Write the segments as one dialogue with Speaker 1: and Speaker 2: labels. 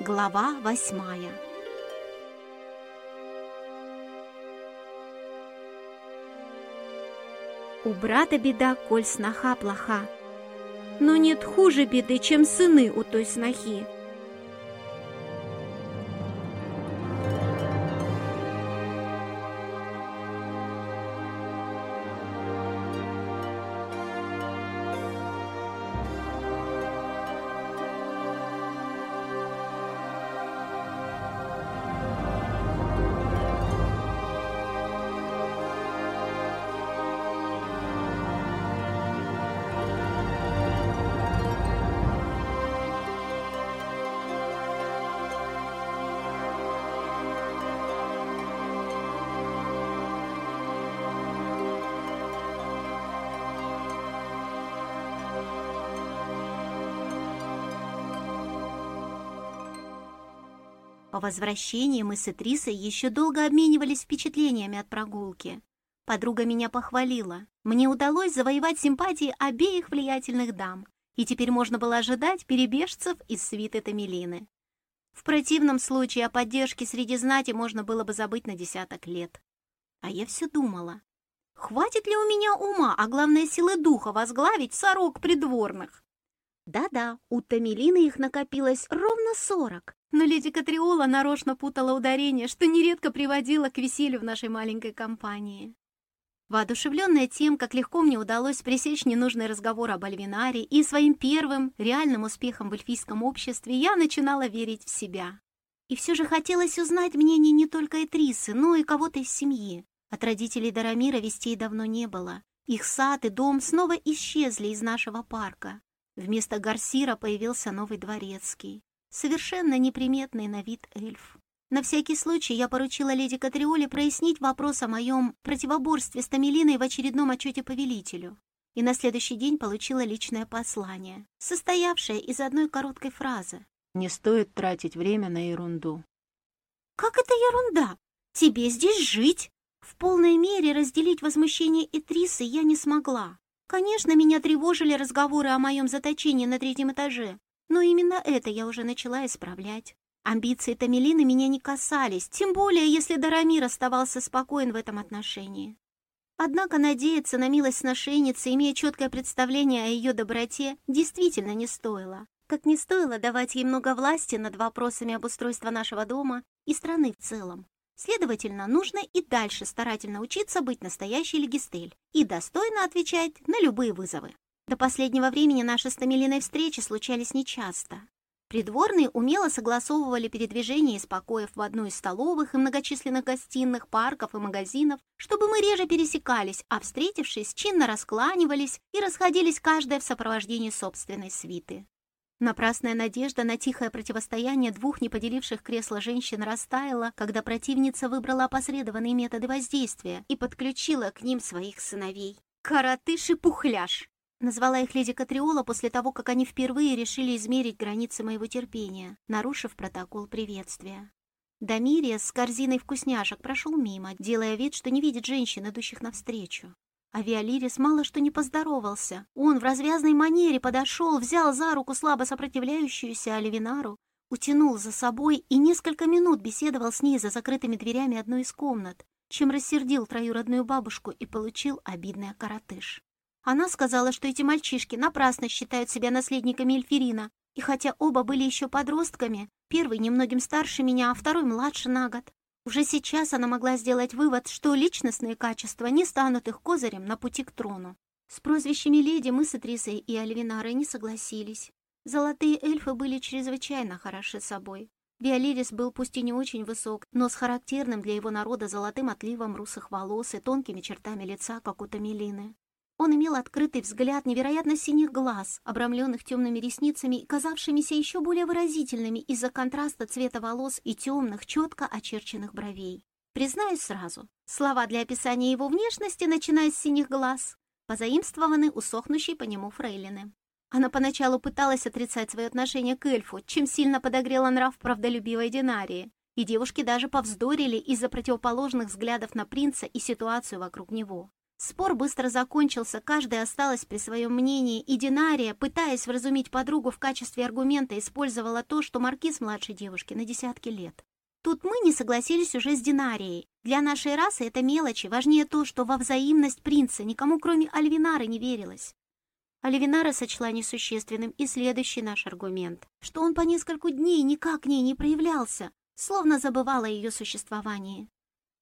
Speaker 1: Глава восьмая У брата беда, коль сноха плоха. Но нет хуже беды, чем сыны у той снохи. По возвращении мы с Этрисой еще долго обменивались впечатлениями от прогулки. Подруга меня похвалила. Мне удалось завоевать симпатии обеих влиятельных дам, и теперь можно было ожидать перебежцев из свиты Тамелины. В противном случае о поддержке среди знати можно было бы забыть на десяток лет. А я все думала, хватит ли у меня ума, а главное силы духа возглавить сорок придворных? Да-да, у Тамелины их накопилось ровно сорок, но леди Катриола нарочно путала ударение, что нередко приводило к веселью в нашей маленькой компании. Воодушевленная тем, как легко мне удалось пресечь ненужный разговор об Альвинаре и своим первым реальным успехом в эльфийском обществе, я начинала верить в себя. И все же хотелось узнать мнение не только Этрисы, но и кого-то из семьи. От родителей Дарамира вестей давно не было. Их сад и дом снова исчезли из нашего парка. Вместо Гарсира появился новый дворецкий совершенно неприметный на вид эльф. На всякий случай я поручила леди Катриоле прояснить вопрос о моем противоборстве с Тамелиной в очередном отчете повелителю. И на следующий день получила личное послание, состоявшее из одной короткой фразы.
Speaker 2: «Не стоит тратить время на ерунду».
Speaker 1: «Как это ерунда? Тебе здесь жить?» В полной мере разделить возмущение Этрисы я не смогла. Конечно, меня тревожили разговоры о моем заточении на третьем этаже, но именно это я уже начала исправлять. Амбиции Тамелины меня не касались, тем более, если Дарамир оставался спокоен в этом отношении. Однако надеяться на милость сношенницы, имея четкое представление о ее доброте, действительно не стоило. Как не стоило давать ей много власти над вопросами обустройства нашего дома и страны в целом. Следовательно, нужно и дальше старательно учиться быть настоящей легистель и достойно отвечать на любые вызовы. До последнего времени наши с Томилиной встречи случались нечасто. Придворные умело согласовывали передвижение из покоев в одну из столовых и многочисленных гостиных, парков и магазинов, чтобы мы реже пересекались, а встретившись, чинно раскланивались и расходились каждая в сопровождении собственной свиты. Напрасная надежда на тихое противостояние двух не поделивших кресла женщин растаяла, когда противница выбрала опосредованные методы воздействия и подключила к ним своих сыновей. Каратыш и пухляш! Назвала их леди Катриола после того, как они впервые решили измерить границы моего терпения, нарушив протокол приветствия. Дамирия с корзиной вкусняшек прошел мимо, делая вид, что не видит женщин, идущих навстречу. А Виолирис мало что не поздоровался. Он в развязной манере подошел, взял за руку слабо сопротивляющуюся Оливинару, утянул за собой и несколько минут беседовал с ней за закрытыми дверями одной из комнат, чем рассердил троюродную бабушку и получил обидный окоротыш. Она сказала, что эти мальчишки напрасно считают себя наследниками Эльфирина, и хотя оба были еще подростками, первый немногим старше меня, а второй младше на год, уже сейчас она могла сделать вывод, что личностные качества не станут их козырем на пути к трону. С прозвищами леди мы с Этрисой и Альвинарой не согласились. Золотые эльфы были чрезвычайно хороши собой. Виолирис был пусть и не очень высок, но с характерным для его народа золотым отливом русых волос и тонкими чертами лица, как у Тамелины. Он имел открытый взгляд невероятно синих глаз, обрамленных темными ресницами и казавшимися еще более выразительными из-за контраста цвета волос и темных, четко очерченных бровей. Признаюсь сразу, слова для описания его внешности, начиная с синих глаз, позаимствованы у сохнущей по нему фрейлины. Она поначалу пыталась отрицать свое отношение к эльфу, чем сильно подогрела нрав правдолюбивой Динарии, и девушки даже повздорили из-за противоположных взглядов на принца и ситуацию вокруг него. Спор быстро закончился, каждая осталась при своем мнении, и Динария, пытаясь вразумить подругу в качестве аргумента, использовала то, что маркиз младше девушки на десятки лет. Тут мы не согласились уже с Динарией. Для нашей расы это мелочи, важнее то, что во взаимность принца никому кроме Альвинары не верилось. Альвинара сочла несущественным и следующий наш аргумент, что он по нескольку дней никак к ней не проявлялся, словно забывала ее существование.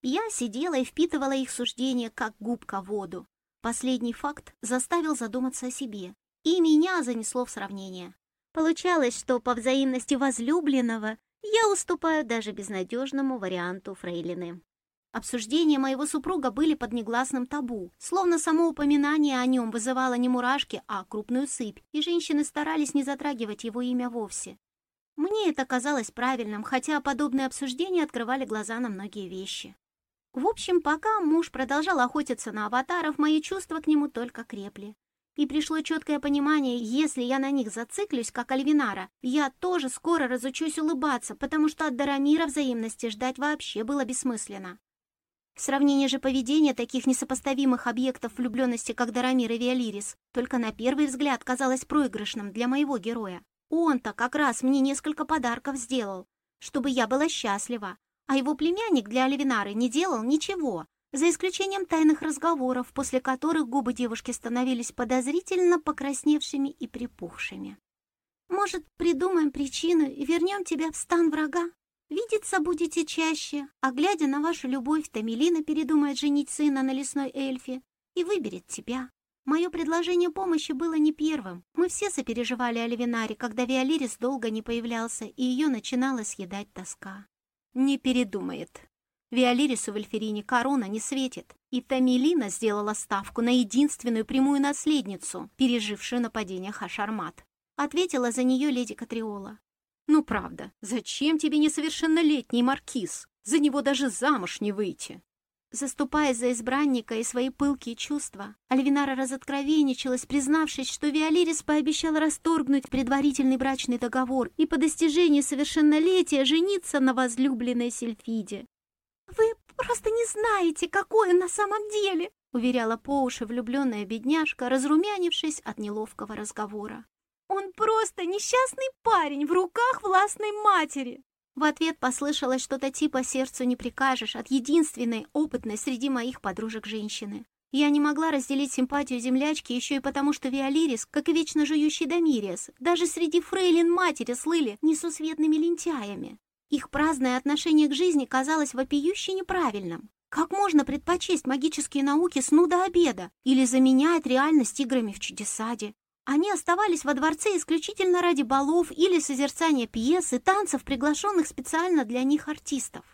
Speaker 1: Я сидела и впитывала их суждения, как губка воду. Последний факт заставил задуматься о себе, и меня занесло в сравнение. Получалось, что по взаимности возлюбленного я уступаю даже безнадежному варианту фрейлины. Обсуждения моего супруга были под негласным табу, словно само упоминание о нем вызывало не мурашки, а крупную сыпь, и женщины старались не затрагивать его имя вовсе. Мне это казалось правильным, хотя подобные обсуждения открывали глаза на многие вещи. В общем, пока муж продолжал охотиться на аватаров, мои чувства к нему только крепли. И пришло четкое понимание, если я на них зациклюсь, как Альвинара, я тоже скоро разучусь улыбаться, потому что от Дарамира взаимности ждать вообще было бессмысленно. Сравнение же поведения таких несопоставимых объектов влюбленности, как Дарамир и Виолирис, только на первый взгляд казалось проигрышным для моего героя. Он-то как раз мне несколько подарков сделал, чтобы я была счастлива, а его племянник для Оливинары не делал ничего, за исключением тайных разговоров, после которых губы девушки становились подозрительно покрасневшими и припухшими. «Может, придумаем причину и вернем тебя в стан врага? Видеться будете чаще, а глядя на вашу любовь, Тамелина передумает женить сына на лесной эльфе и выберет тебя». Мое предложение помощи было не первым. Мы все сопереживали Оливинаре, когда Виолирис долго не появлялся, и ее начинала съедать тоска. Не передумает. Виолирису в Эльферине корона не светит, и Тамилина сделала ставку на единственную прямую наследницу, пережившую нападение Хашармат. Ответила за нее леди Катриола. «Ну правда, зачем тебе несовершеннолетний маркиз? За него даже замуж не выйти!» Заступая за избранника и свои пылкие чувства, Альвинара разоткровенничалась, признавшись, что Виолирис пообещал расторгнуть предварительный брачный договор и по достижении совершеннолетия жениться на возлюбленной Сильфиде. «Вы просто не знаете, какой он на самом деле!» уверяла по уши влюбленная бедняжка, разрумянившись от неловкого разговора. «Он просто несчастный парень в руках властной матери!» В ответ послышалось что-то типа «сердцу не прикажешь» от единственной опытной среди моих подружек женщины. Я не могла разделить симпатию землячки еще и потому, что Виолирис, как и вечно жующий Домириес, даже среди фрейлин матери слыли несусветными лентяями. Их праздное отношение к жизни казалось вопиюще неправильным. Как можно предпочесть магические науки сну до обеда или заменять реальность играми в чудесаде? Они оставались во дворце исключительно ради балов или созерцания пьес и танцев, приглашенных специально для них артистов.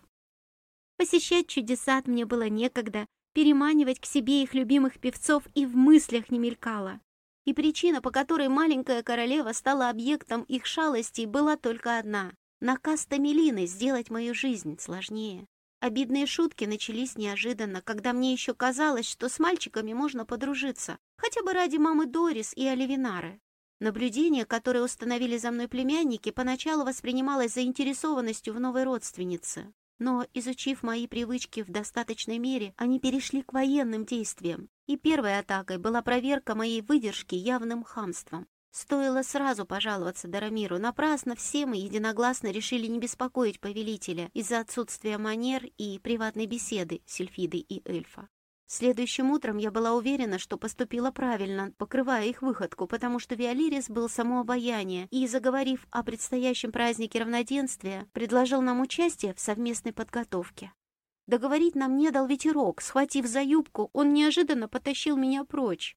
Speaker 1: Посещать чудесат мне было некогда, переманивать к себе их любимых певцов и в мыслях не мелькало. И причина, по которой маленькая королева стала объектом их шалостей, была только одна — наказ Тамелины сделать мою жизнь сложнее. Обидные шутки начались неожиданно, когда мне еще казалось, что с мальчиками можно подружиться, хотя бы ради мамы Дорис и Оливинары. Наблюдение, которое установили за мной племянники, поначалу воспринималось заинтересованностью в новой родственнице. Но, изучив мои привычки в достаточной мере, они перешли к военным действиям. И первой атакой была проверка моей выдержки явным хамством. Стоило сразу пожаловаться Дарамиру. Напрасно все мы единогласно решили не беспокоить повелителя из-за отсутствия манер и приватной беседы Сильфиды и эльфа. Следующим утром я была уверена, что поступила правильно, покрывая их выходку, потому что Виолирис был само обаяние и, заговорив о предстоящем празднике равноденствия, предложил нам участие в совместной подготовке. Договорить нам не дал ветерок. Схватив за юбку, он неожиданно потащил меня прочь.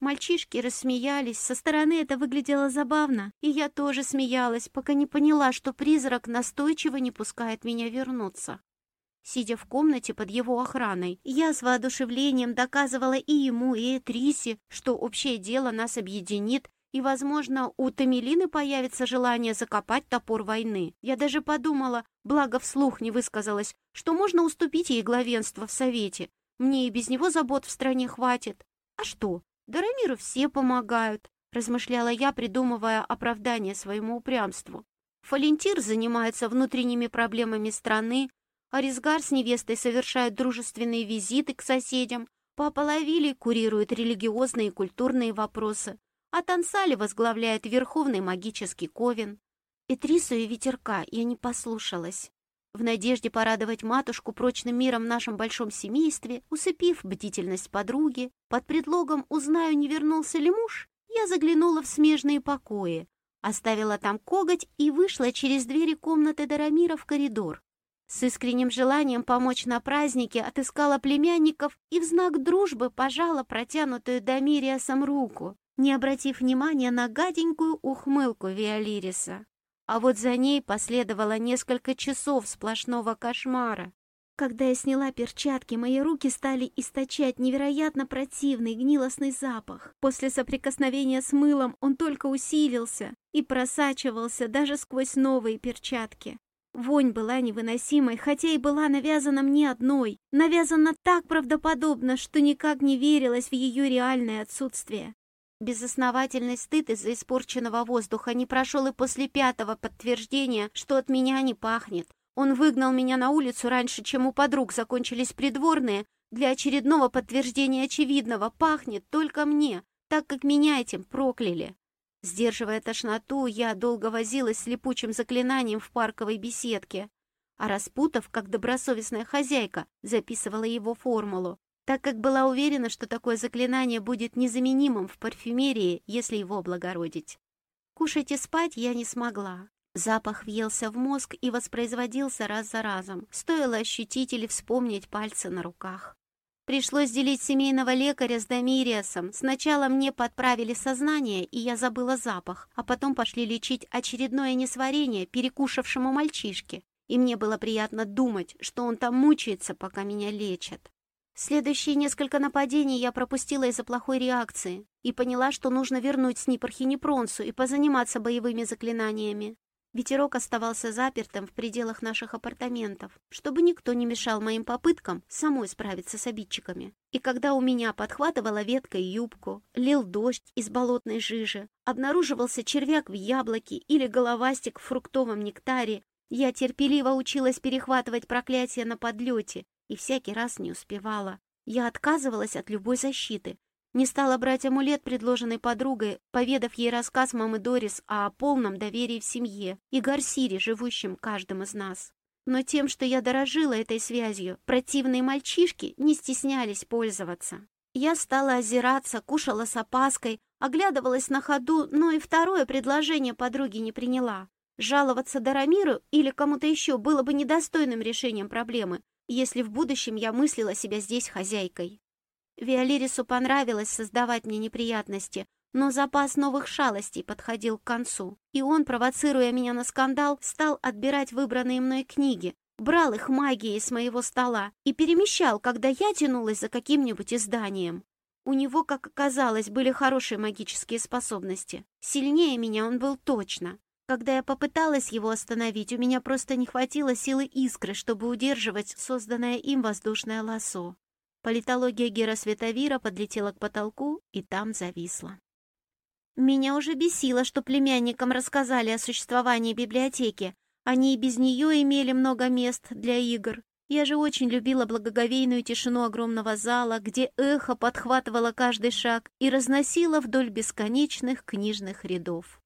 Speaker 1: Мальчишки рассмеялись, со стороны это выглядело забавно, и я тоже смеялась, пока не поняла, что призрак настойчиво не пускает меня вернуться. Сидя в комнате под его охраной, я с воодушевлением доказывала и ему, и Этрисе, что общее дело нас объединит, и, возможно, у Тамелины появится желание закопать топор войны. Я даже подумала, благо вслух не высказалась, что можно уступить ей главенство в Совете. Мне и без него забот в стране хватит. А что, Дарамиру все помогают, размышляла я, придумывая оправдание своему упрямству. Фалентир занимается внутренними проблемами страны, а Ризгар с невестой совершают дружественные визиты к соседям, Папа Лавили курирует религиозные и культурные вопросы, а Тансали возглавляет Верховный магический ковен. Этрису и ветерка я не послушалась. В надежде порадовать матушку прочным миром в нашем большом семействе, усыпив бдительность подруги, под предлогом «узнаю, не вернулся ли муж», я заглянула в смежные покои, оставила там коготь и вышла через двери комнаты Дарамира в коридор. С искренним желанием помочь на празднике отыскала племянников и в знак дружбы пожала протянутую Дамириасом руку, не обратив внимания на гаденькую ухмылку Виолириса. А вот за ней последовало несколько часов сплошного кошмара. Когда я сняла перчатки, мои руки стали источать невероятно противный гнилостный запах. После соприкосновения с мылом он только усилился и просачивался даже сквозь новые перчатки. Вонь была невыносимой, хотя и была навязана мне одной, навязана так правдоподобно, что никак не верилось в ее реальное отсутствие. Безосновательный стыд из-за испорченного воздуха не прошел и после пятого подтверждения, что от меня не пахнет. Он выгнал меня на улицу раньше, чем у подруг закончились придворные, для очередного подтверждения очевидного пахнет только мне, так как меня этим прокляли. Сдерживая тошноту, я долго возилась с липучим заклинанием в парковой беседке, а распутав, как добросовестная хозяйка, записывала его формулу, так как была уверена, что такое заклинание будет незаменимым в парфюмерии, если его облагородить. Кушать и спать я не смогла. Запах въелся в мозг и воспроизводился раз за разом. Стоило ощутить или вспомнить пальцы на руках. Пришлось делить семейного лекаря с Дамириасом. Сначала мне подправили сознание, и я забыла запах, а потом пошли лечить очередное несварение перекушавшему мальчишке. И мне было приятно думать, что он там мучается, пока меня лечат. Следующие несколько нападений я пропустила из-за плохой реакции и поняла, что нужно вернуть Снипархине Пронсу и позаниматься боевыми заклинаниями. Ветерок оставался запертым в пределах наших апартаментов, чтобы никто не мешал моим попыткам самой справиться с обидчиками. И когда у меня подхватывала ветка и юбку, лил дождь из болотной жижи, обнаруживался червяк в яблоке или головастик в фруктовом нектаре, я терпеливо училась перехватывать проклятие на подлете и всякий раз не успевала. Я отказывалась от любой защиты, не стала брать амулет, предложенный подругой, поведав ей рассказ мамы Дорис о полном доверии в семье и Гарсире, живущем каждым из нас. Но тем, что я дорожила этой связью, противные мальчишки не стеснялись пользоваться. Я стала озираться, кушала с опаской, оглядывалась на ходу, но и второе предложение подруги не приняла. Жаловаться Дарамиру или кому-то еще было бы недостойным решением проблемы, если в будущем я мыслила себя здесь хозяйкой. Виолирису понравилось создавать мне неприятности, но запас новых шалостей подходил к концу, и он, провоцируя меня на скандал, стал отбирать выбранные мной книги, брал их магией с моего стола и перемещал, когда я тянулась за каким-нибудь изданием. У него, как оказалось, были хорошие магические способности. Сильнее меня он был точно. Когда я попыталась его остановить, у меня просто не хватило силы искры, чтобы удерживать созданное им воздушное лассо. Политология Гера Световира подлетела к потолку и там зависла. Меня уже бесило, что племянникам рассказали о существовании библиотеки. Они и без нее имели много мест для игр. Я же очень любила благоговейную тишину огромного зала, где эхо подхватывало каждый шаг и разносило вдоль бесконечных книжных рядов.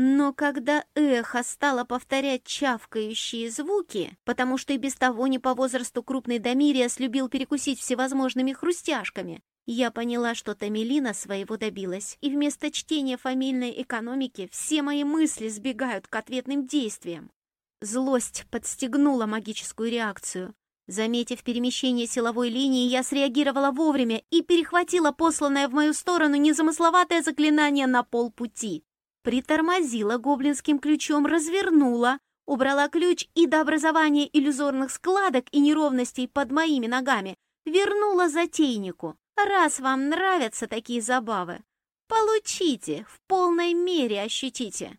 Speaker 1: Но когда эхо стало повторять чавкающие звуки, потому что и без того не по возрасту крупный Домириас любил перекусить всевозможными хрустяшками, я поняла, что Тамелина своего добилась, и вместо чтения фамильной экономики все мои мысли сбегают к ответным действиям. Злость подстегнула магическую реакцию. Заметив перемещение силовой линии, я среагировала вовремя и перехватила посланное в мою сторону незамысловатое заклинание на полпути притормозила гоблинским ключом, развернула, убрала ключ и до образования иллюзорных складок и неровностей под моими ногами вернула затейнику. Раз вам нравятся такие забавы, получите, в полной мере ощутите.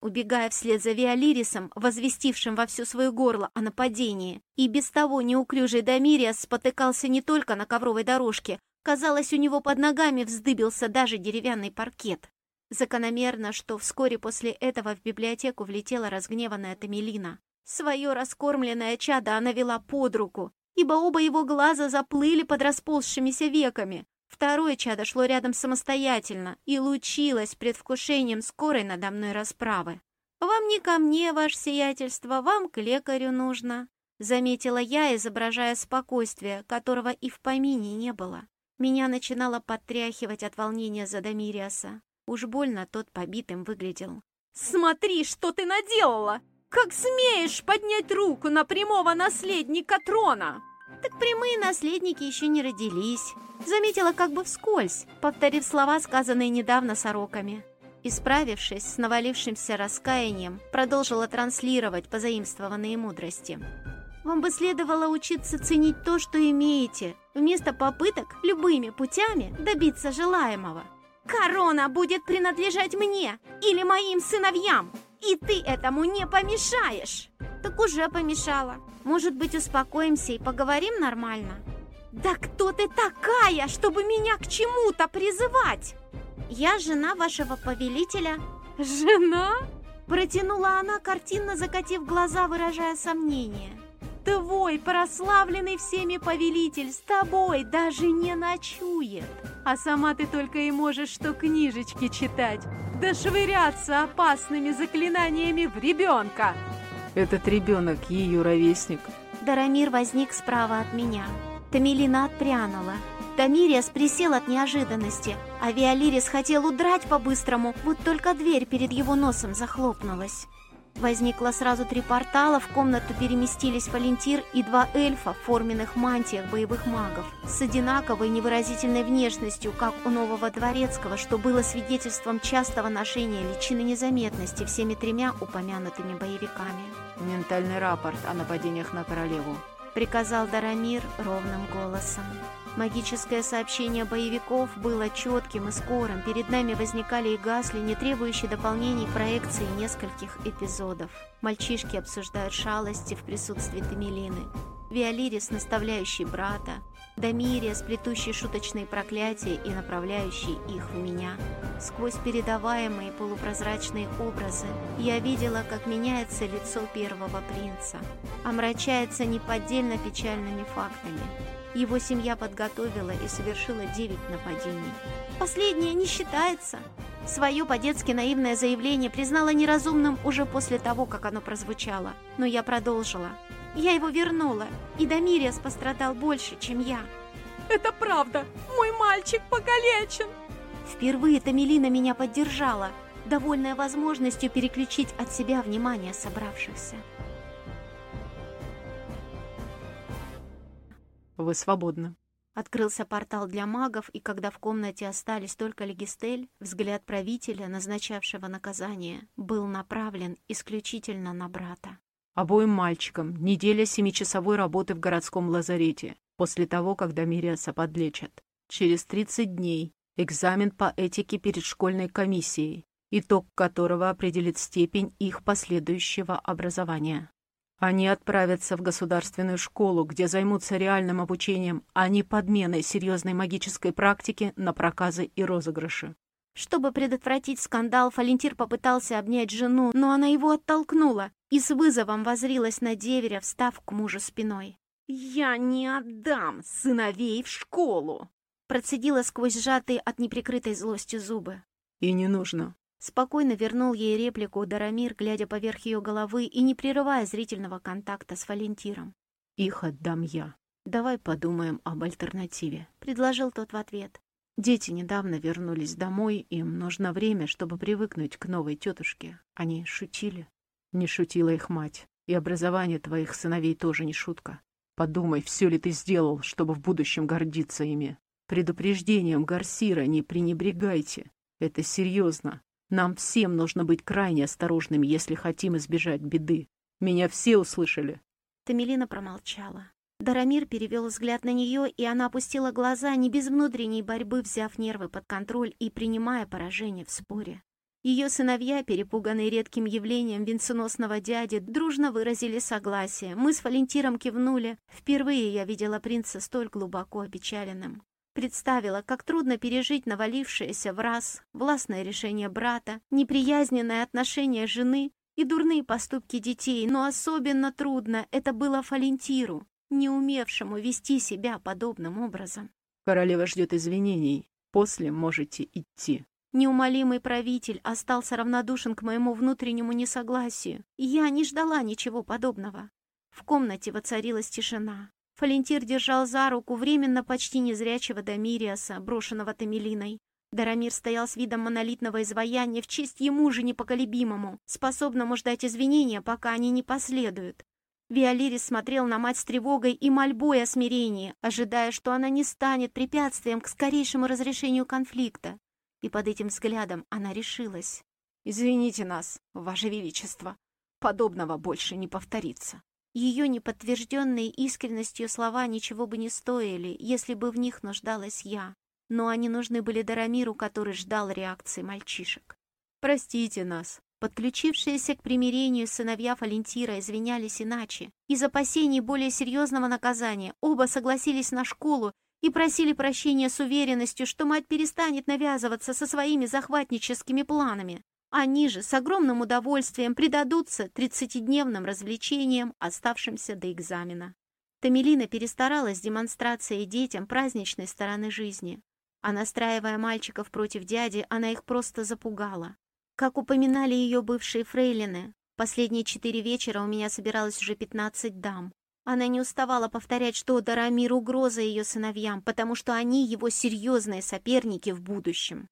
Speaker 1: Убегая вслед за Виолирисом, возвестившим во все свое горло о нападении, и без того неуклюжий Дамириас спотыкался не только на ковровой дорожке, казалось, у него под ногами вздыбился даже деревянный паркет. Закономерно, что вскоре после этого в библиотеку влетела разгневанная Тамелина. Свое раскормленное чадо она вела под руку, ибо оба его глаза заплыли под расползшимися веками. Второе чадо шло рядом самостоятельно и лучилось предвкушением скорой надо мной расправы. «Вам не ко мне, ваше сиятельство, вам к лекарю нужно», заметила я, изображая спокойствие, которого и в помине не было. Меня начинало подтряхивать от волнения за Дамириаса. Уж больно тот побитым выглядел. «Смотри, что ты наделала! Как смеешь поднять руку на прямого наследника трона!» «Так прямые наследники еще не родились», заметила как бы вскользь, повторив слова, сказанные недавно сороками. Исправившись с навалившимся раскаянием, продолжила транслировать позаимствованные мудрости. «Вам бы следовало учиться ценить то, что имеете, вместо попыток любыми путями добиться желаемого. Корона будет принадлежать мне или моим сыновьям, и ты этому не помешаешь!» «Так уже помешала. Может быть, успокоимся и поговорим нормально?» «Да кто ты такая, чтобы меня к чему-то призывать?» «Я жена вашего повелителя». «Жена?» Протянула она, картинно закатив глаза, выражая сомнение. «Твой прославленный всеми повелитель с тобой даже не ночует, а сама ты только и можешь что книжечки читать, да швыряться опасными заклинаниями в ребенка!»
Speaker 2: Этот ребенок ее ровесник.
Speaker 1: Дарамир возник справа от меня. Тамилина отпрянула. Тамириас присел от неожиданности, а Виолирис хотел удрать по-быстрому, вот только дверь перед его носом захлопнулась. Возникло сразу три портала, в комнату переместились Валентир и два эльфа в форменных мантиях боевых магов с одинаковой невыразительной внешностью, как у нового дворецкого, что было свидетельством частого ношения личины незаметности всеми тремя упомянутыми боевиками.
Speaker 2: Ментальный рапорт о нападениях на королеву
Speaker 1: приказал Дарамир ровным голосом. Магическое сообщение боевиков было четким и скорым. Перед нами возникали и гасли, не требующие дополнений проекции нескольких эпизодов. Мальчишки обсуждают шалости в присутствии Тамилины. Виолирис, наставляющий брата, Дамирия, сплетущий шуточные проклятия и направляющий их в меня. Сквозь передаваемые полупрозрачные образы я видела, как меняется лицо первого принца, омрачается неподдельно печальными фактами. Его семья подготовила и совершила девять нападений. Последнее не считается. Свое по-детски наивное заявление признала неразумным уже после того, как оно прозвучало. Но я продолжила. Я его вернула, и Дамириас пострадал больше, чем я.
Speaker 3: Это правда, мой мальчик покалечен.
Speaker 1: Впервые Тамилина меня поддержала, довольная возможностью переключить от себя внимание собравшихся.
Speaker 2: Вы свободны.
Speaker 1: Открылся портал для магов, и когда в комнате остались только Легистель, взгляд правителя, назначавшего наказание, был направлен исключительно на брата.
Speaker 2: Обоим мальчикам неделя семичасовой работы в городском лазарете после того, когда Мириаса подлечат. Через 30 дней экзамен по этике перед школьной комиссией, итог которого определит степень их последующего образования. Они отправятся в государственную школу, где займутся реальным обучением, а не подменой серьезной магической практики на проказы и розыгрыши.
Speaker 1: Чтобы предотвратить скандал, Фалентир попытался обнять жену, но она его оттолкнула и с вызовом возрилась на деверя, встав к мужу спиной.
Speaker 3: «Я не отдам сыновей в школу!»
Speaker 1: Процедила сквозь сжатые от неприкрытой злостью зубы.
Speaker 2: «И не нужно».
Speaker 1: Спокойно вернул ей реплику Дарамир, глядя поверх ее головы и не прерывая зрительного контакта с Валентиром.
Speaker 2: «Их отдам я. Давай подумаем об альтернативе», —
Speaker 1: предложил тот в ответ.
Speaker 2: Дети недавно вернулись домой, им нужно время, чтобы привыкнуть к новой тетушке. Они шутили. Не шутила их мать. И образование твоих сыновей тоже не шутка. Подумай, все ли ты сделал, чтобы в будущем гордиться ими. Предупреждением Гарсира не пренебрегайте. Это серьезно. Нам всем нужно быть крайне осторожными, если хотим избежать беды. Меня все услышали.
Speaker 1: Тамилина промолчала. Дарамир перевел взгляд на нее, и она опустила глаза, не без внутренней борьбы, взяв нервы под контроль и принимая поражение в споре. Ее сыновья, перепуганные редким явлением венценосного дяди, дружно выразили согласие. Мы с Валентиром кивнули. Впервые я видела принца столь глубоко опечаленным. Представила, как трудно пережить навалившееся в раз властное решение брата, неприязненное отношение жены и дурные поступки детей, но особенно трудно это было Фалентиру. не умевшему вести себя подобным образом.
Speaker 2: Королева ждет извинений. После можете идти.
Speaker 1: Неумолимый правитель остался равнодушен к моему внутреннему несогласию. Я не ждала ничего подобного. В комнате воцарилась тишина. Фалентир держал за руку временно почти незрячего Дамириаса, брошенного Тамелиной. Дарамир стоял с видом монолитного изваяния в честь ему же непоколебимому, способному ждать извинения, пока они не последуют. Виолирис смотрел на мать с тревогой и мольбой о смирении, ожидая, что она не станет препятствием к скорейшему разрешению конфликта. И под этим взглядом она решилась.
Speaker 3: «Извините нас, Ваше Величество, подобного больше не повторится».
Speaker 1: Ее неподтвержденные искренностью слова ничего бы не стоили, если бы в них нуждалась я. Но они нужны были Дарамиру, который ждал реакции мальчишек.
Speaker 2: «Простите нас».
Speaker 1: Подключившиеся к примирению сыновья Фалентира извинялись иначе. Из опасений более серьезного наказания оба согласились на школу и просили прощения с уверенностью, что мать перестанет навязываться со своими захватническими планами. Они же с огромным удовольствием предадутся тридцатидневным развлечениям, оставшимся до экзамена. Тамелина перестаралась с демонстрацией детям праздничной стороны жизни, а настраивая мальчиков против дяди, она их просто запугала. Как упоминали ее бывшие фрейлины, последние четыре вечера у меня собиралось уже пятнадцать дам. Она не уставала повторять, что Дарамир угроза ее сыновьям, потому что они его серьезные соперники в будущем.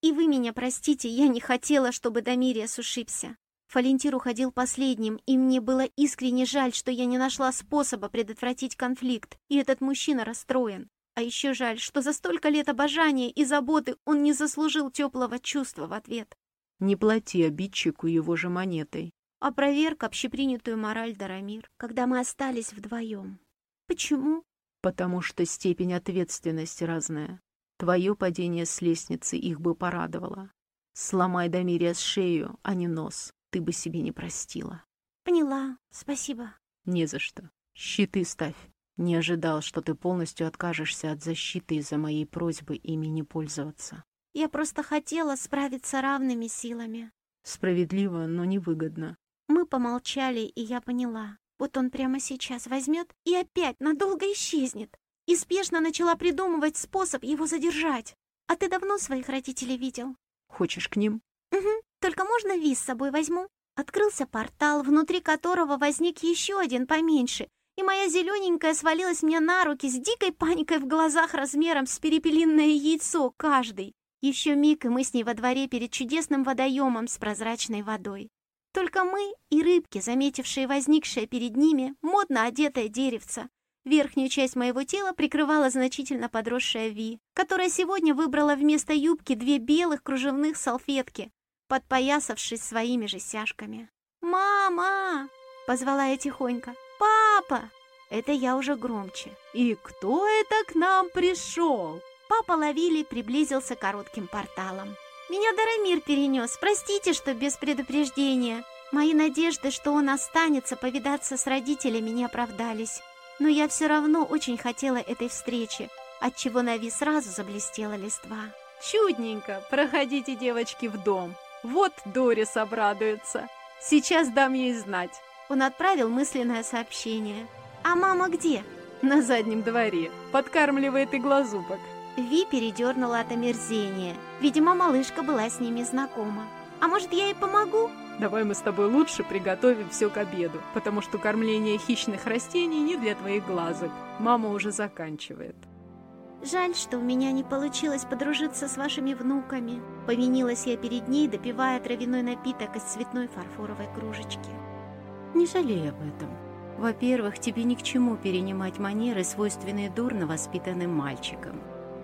Speaker 1: И вы меня простите, я не хотела, чтобы Дамириас ушибся. Фалентир уходил последним, и мне было искренне жаль, что я не нашла способа предотвратить конфликт, и этот мужчина расстроен. А еще жаль, что за столько лет обожания и заботы он не заслужил теплого чувства в ответ.
Speaker 2: Не плати обидчику его же монетой.
Speaker 1: Опроверг общепринятую мораль Дарамир, когда мы остались вдвоем. Почему?
Speaker 2: Потому что степень ответственности разная. Твое падение с лестницы их бы порадовало. Сломай Дамирия с шею, а не нос. Ты бы себе не простила.
Speaker 1: Поняла. Спасибо.
Speaker 2: Не за что. Щиты ставь. Не ожидал, что ты полностью откажешься от защиты из-за моей просьбы ими не пользоваться.
Speaker 1: Я просто хотела справиться равными силами.
Speaker 2: Справедливо, но невыгодно.
Speaker 1: Мы помолчали, и я поняла. Вот он прямо сейчас возьмет и опять надолго исчезнет и спешно начала придумывать способ его задержать. А ты давно своих родителей видел?
Speaker 2: Хочешь к ним?
Speaker 1: Угу, только можно виз с собой возьму? Открылся портал, внутри которого возник еще один поменьше, и моя зелененькая свалилась мне на руки с дикой паникой в глазах размером с перепелиное яйцо каждый. Еще миг, и мы с ней во дворе перед чудесным водоемом с прозрачной водой. Только мы и рыбки, заметившие возникшее перед ними, модно одетое деревце, Верхнюю часть моего тела прикрывала значительно подросшая Ви, которая сегодня выбрала вместо юбки две белых кружевных салфетки, подпоясавшись своими же сяжками. «Мама!» — позвала я тихонько. «Папа!» Это я уже громче.
Speaker 3: «И кто это к нам пришел?»
Speaker 1: Папа Лавили приблизился коротким порталом. «Меня Дарамир перенес. Простите, что без предупреждения. Мои надежды, что он останется повидаться с родителями, не оправдались но я все равно очень хотела этой встречи, отчего на Ви сразу заблестела листва.
Speaker 3: «Чудненько! Проходите, девочки, в дом. Вот Дорис обрадуется. Сейчас дам ей знать».
Speaker 1: Он отправил мысленное сообщение. «А мама где?»
Speaker 3: «На заднем дворе. Подкармливает иглозубок».
Speaker 1: Ви передернула от омерзения. Видимо, малышка была с ними знакома. «А может, я ей помогу?»
Speaker 3: Давай мы с тобой лучше приготовим все к обеду, потому что кормление хищных растений не для твоих глазок. Мама уже заканчивает.
Speaker 1: Жаль, что у меня не получилось подружиться с вашими внуками. Повинилась я перед ней, допивая травяной напиток из цветной фарфоровой кружечки.
Speaker 2: Не жалей об этом. Во-первых, тебе ни к чему перенимать манеры, свойственные дурно воспитанным мальчикам.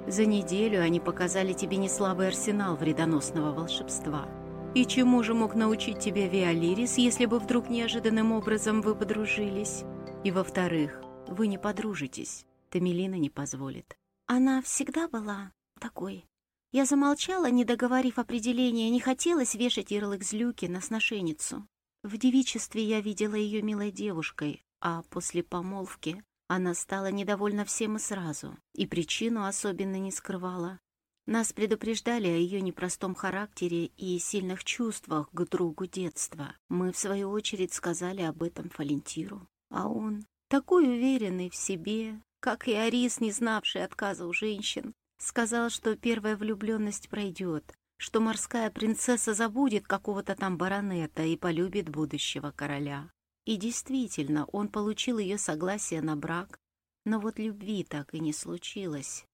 Speaker 2: За неделю они показали тебе неслабый арсенал вредоносного волшебства – и чему же мог научить тебя Виолирис, если бы вдруг неожиданным образом вы подружились? И во-вторых, вы не подружитесь. Тамелина не позволит.
Speaker 1: Она всегда была такой. Я замолчала, не договорив определения, не хотелось вешать ярлык злюки на сношеницу. В девичестве я видела ее милой девушкой, а после помолвки она стала недовольна всем и сразу, и причину особенно не скрывала. Нас предупреждали о ее непростом характере и сильных чувствах к другу детства. Мы, в свою очередь, сказали об этом Фалентиру. А он такой уверенный в себе, как и Арис, не знавший отказа у женщин, сказал, что первая влюбленность пройдет, что морская принцесса забудет какого-то там баронета и полюбит будущего короля. И действительно, он получил ее согласие на брак, но вот любви так и не случилось.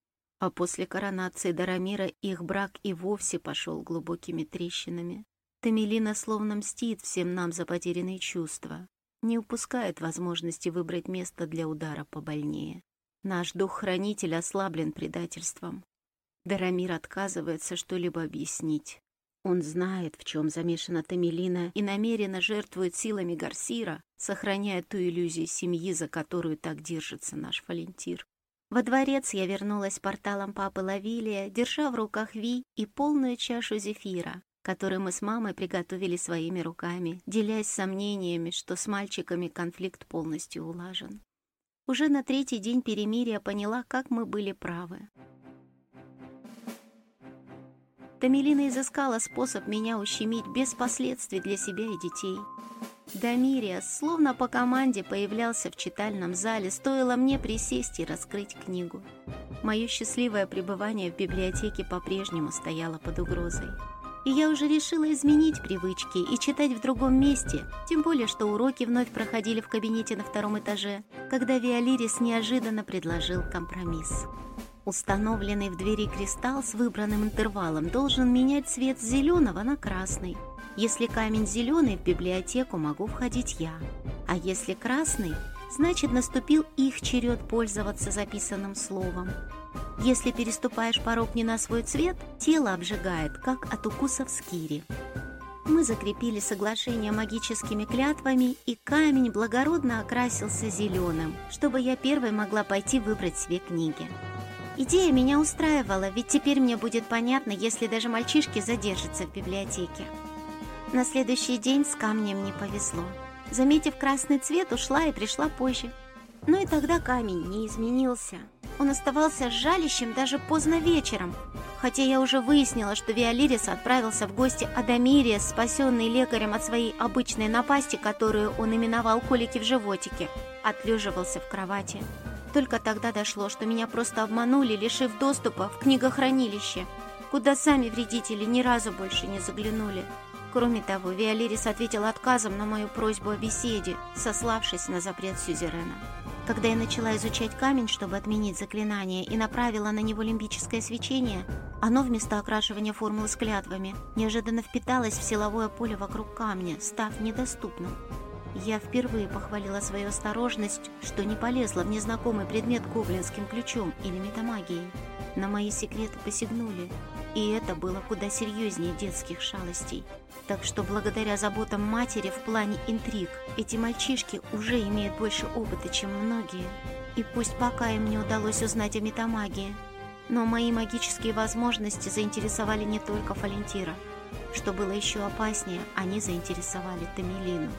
Speaker 1: А после коронации Дарамира их брак и вовсе пошел глубокими трещинами. Тамелина словно мстит всем нам за потерянные чувства, не упускает возможности выбрать место для удара побольнее. Наш дух-хранитель ослаблен предательством. Дарамир отказывается что-либо объяснить. Он знает, в чем замешана Тамелина, и намеренно жертвует силами Гарсира, сохраняя ту иллюзию семьи, за которую так держится наш Валентир. Во дворец я вернулась порталом папы Лавилия, держа в руках Ви и полную чашу зефира, которую мы с мамой приготовили своими руками, делясь сомнениями, что с мальчиками конфликт полностью улажен. Уже на третий день перемирия поняла, как мы были правы. Тамелина изыскала способ меня ущемить без последствий для себя и детей. Дамириас, словно по команде, появлялся в читальном зале, стоило мне присесть и раскрыть книгу. Мое счастливое пребывание в библиотеке по-прежнему стояло под угрозой. И я уже решила изменить привычки и читать в другом месте, тем более, что уроки вновь проходили в кабинете на втором этаже, когда Виолирис неожиданно предложил компромисс. Установленный в двери кристалл с выбранным интервалом должен менять цвет с зеленого на красный. Если камень зеленый, в библиотеку могу входить я. А если красный, значит наступил их черед пользоваться записанным словом. Если переступаешь порог не на свой цвет, тело обжигает, как от укусов скири. Мы закрепили соглашение магическими клятвами, и камень благородно окрасился зеленым, чтобы я первой могла пойти выбрать себе книги. Идея меня устраивала, ведь теперь мне будет понятно, если даже мальчишки задержатся в библиотеке. На следующий день с камнем не повезло. Заметив красный цвет, ушла и пришла позже. Но и тогда камень не изменился. Он оставался жалящим даже поздно вечером, хотя я уже выяснила, что Виолирис отправился в гости Адамирия, спасенный лекарем от своей обычной напасти, которую он именовал колики в животике, отлеживался в кровати. Только тогда дошло, что меня просто обманули, лишив доступа в книгохранилище, куда сами вредители ни разу больше не заглянули. Кроме того, Виолирис ответил отказом на мою просьбу о беседе, сославшись на запрет Сюзерена. Когда я начала изучать камень, чтобы отменить заклинание, и направила на него лимбическое свечение, оно вместо окрашивания формулы с клятвами неожиданно впиталось в силовое поле вокруг камня, став недоступным. Я впервые похвалила свою осторожность, что не полезла в незнакомый предмет гоблинским ключом или метамагией. На мои секреты посягнули, и это было куда серьезнее детских шалостей. Так что благодаря заботам матери в плане интриг, эти мальчишки уже имеют больше опыта, чем многие. И пусть пока им не удалось узнать о метамагии, но мои магические возможности заинтересовали не только Фалентира. Что было еще опаснее, они заинтересовали Тамилину.